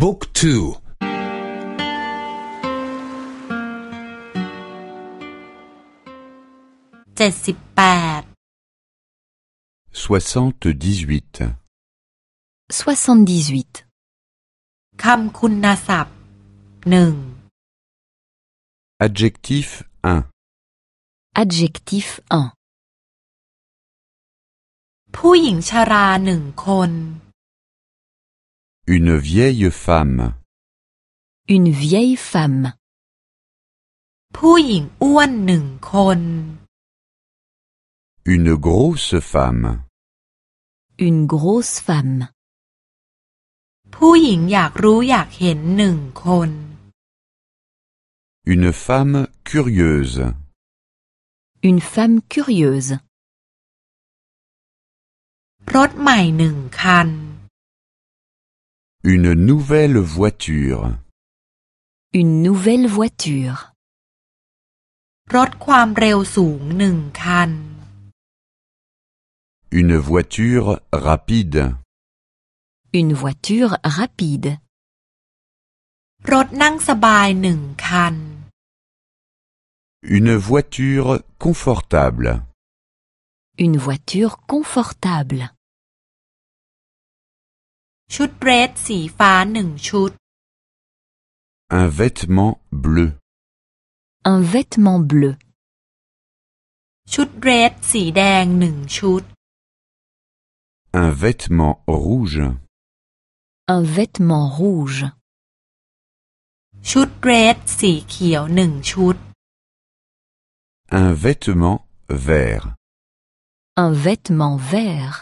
บุ๊กทูเจ็ดสิบแปด soixante-dix-huit, 78. คำคุณศัพท์หนึ่ง adjectif 1, Adjectif 1. ผู้หญิงชราหนึ่งคน une vieille femme, Une vieille femme. ผู้หญิงอ้วนหนึ่งคน une grosse femme, Une grosse femme. ผู้หญิงอยากรู้อยากเห็นหนึ่งคน une femme curieuse, Une femme curieuse. รถใหม่หนึ่งคัน une nouvelle voiture, Une nouvelle voiture. รถความเร็วสูงหนึ่งคัน une voiture rapide, Une voiture rapide. รถนั่งสบายหนึ่งคัน une voiture confortable, Une voiture confortable. ชุดเดรสสีฟ้าหนึ่งชุด un vêtement bleu, Un vêtement bleu. ชุดเดรสสีแดงหนึ่งชุด un vêtement rouge, Un vêtement rouge. ชุดเดรสสีเขียวหนึ่งชุด un vêtement vert, Un vêtement vert.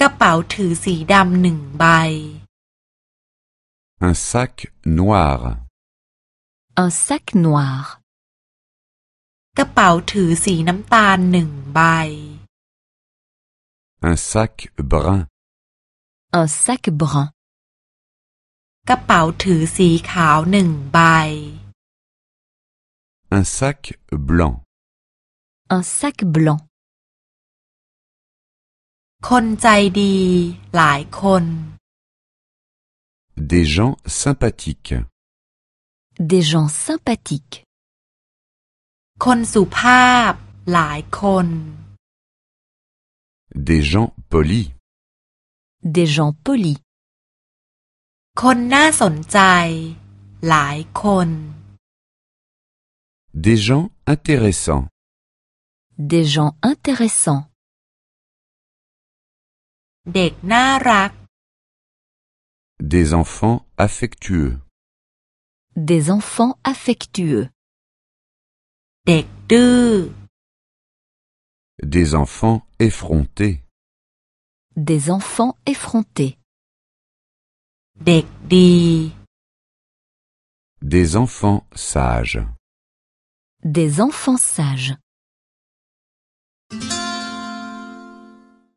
กระเป๋าถือสีดำหนึ่งใบ un sac noir, Un sac noir. กระเป๋าถือสีน้ำตาลหนึ่งใบ un sac brun, Un sac brun. กระเป๋าถือสีขาวหนึ่งใบ un sac blanc, Un sac blanc. คนใจดี หลายคน des gens sympathiques, Des gens sympathiques. คนสุภาพ หลายคน des gens polis, Des gens polis. คนน่าสนใจ หลายคน des gens intéressants, Des gens intéressants. เด็กน่ารัก des enfants affectueux, Des enfants affectueux. เด็กดื้อ des enfants effrontés, Des enfants effrontés. เด็กดี des enfants sages. Des enfants sages.